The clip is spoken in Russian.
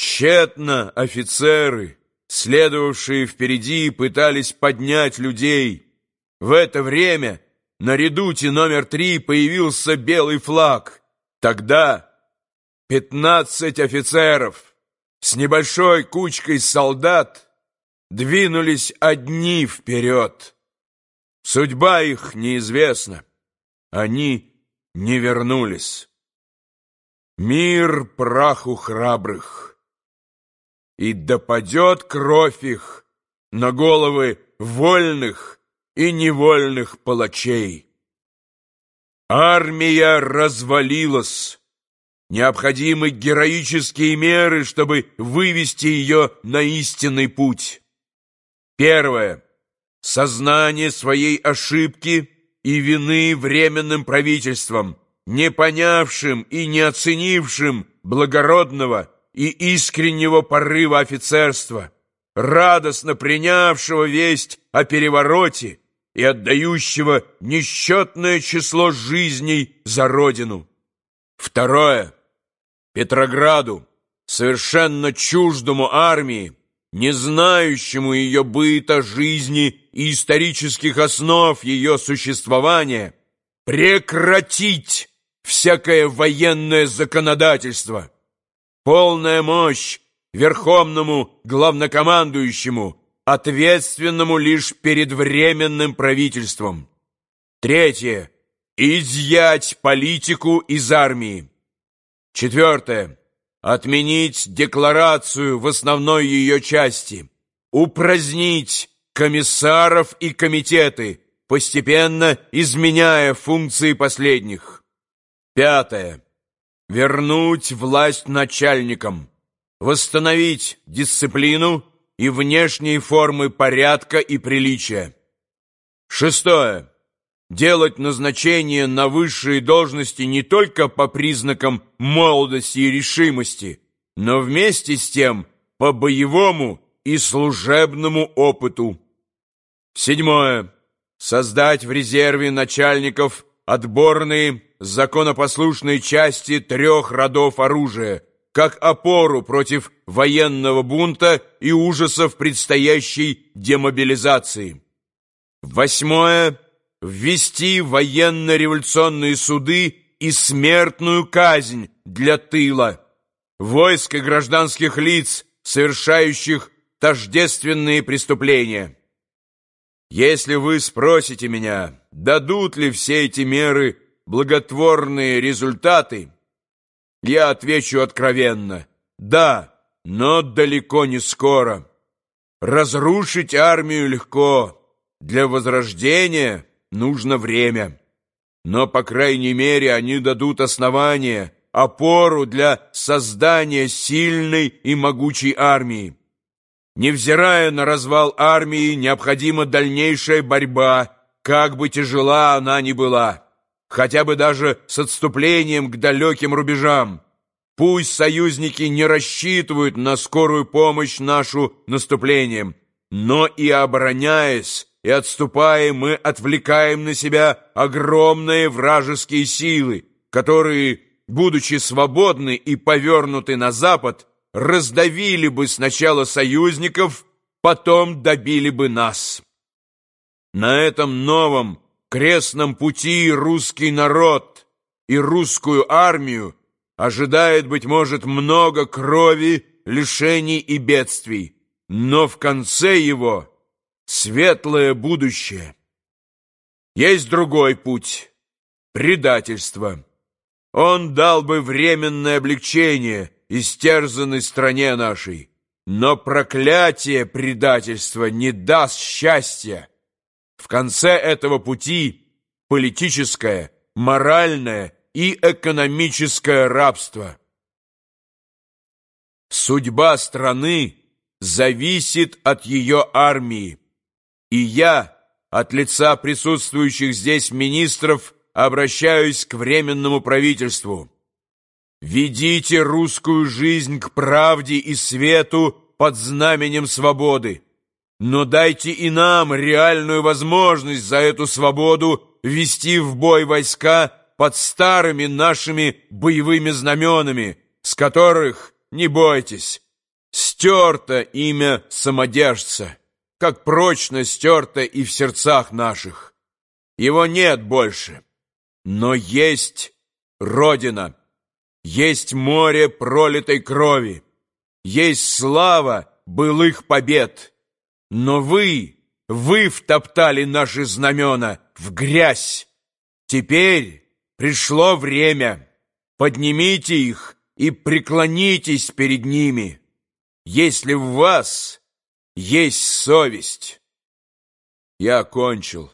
Тщетно офицеры, следовавшие впереди, пытались поднять людей. В это время на редуте номер три появился белый флаг. Тогда пятнадцать офицеров с небольшой кучкой солдат двинулись одни вперед. Судьба их неизвестна. Они не вернулись. Мир праху храбрых. И допадет кровь их на головы вольных и невольных палачей. Армия развалилась. Необходимы героические меры, чтобы вывести ее на истинный путь. Первое. Сознание своей ошибки и вины временным правительством, не понявшим и не оценившим благородного и искреннего порыва офицерства, радостно принявшего весть о перевороте и отдающего несчетное число жизней за родину. Второе. Петрограду, совершенно чуждому армии, не знающему ее быта, жизни и исторических основ ее существования, прекратить всякое военное законодательство. Полная мощь верховному главнокомандующему, ответственному лишь перед временным правительством. Третье. Изъять политику из армии. Четвертое. Отменить декларацию в основной ее части. Упразднить комиссаров и комитеты, постепенно изменяя функции последних. Пятое. Вернуть власть начальникам. Восстановить дисциплину и внешние формы порядка и приличия. Шестое делать назначение на высшие должности не только по признакам молодости и решимости, но вместе с тем по боевому и служебному опыту. Седьмое. Создать в резерве начальников отборные законопослушные части трех родов оружия, как опору против военного бунта и ужасов предстоящей демобилизации. Восьмое ввести военно-революционные суды и смертную казнь для тыла, войск и гражданских лиц, совершающих тождественные преступления. Если вы спросите меня, дадут ли все эти меры благотворные результаты, я отвечу откровенно «да», но далеко не скоро. Разрушить армию легко, для возрождения – нужно время. Но, по крайней мере, они дадут основание, опору для создания сильной и могучей армии. Невзирая на развал армии, необходима дальнейшая борьба, как бы тяжела она ни была, хотя бы даже с отступлением к далеким рубежам. Пусть союзники не рассчитывают на скорую помощь нашу наступлением, но и обороняясь, и отступая, мы отвлекаем на себя огромные вражеские силы, которые, будучи свободны и повернуты на запад, раздавили бы сначала союзников, потом добили бы нас. На этом новом крестном пути русский народ и русскую армию ожидает, быть может, много крови, лишений и бедствий, но в конце его светлое будущее. Есть другой путь — предательство. Он дал бы временное облегчение истерзанной стране нашей, но проклятие предательства не даст счастья. В конце этого пути политическое, моральное и экономическое рабство. Судьба страны зависит от ее армии. И я, от лица присутствующих здесь министров, обращаюсь к Временному правительству. Ведите русскую жизнь к правде и свету под знаменем свободы. Но дайте и нам реальную возможность за эту свободу вести в бой войска под старыми нашими боевыми знаменами, с которых, не бойтесь, Стерто имя самодержца, как прочно стерто и в сердцах наших. Его нет больше, но есть Родина, есть море пролитой крови, есть слава былых побед. Но вы, вы втоптали наши знамена в грязь. Теперь пришло время. Поднимите их и преклонитесь перед ними, если в вас есть совесть. Я кончил.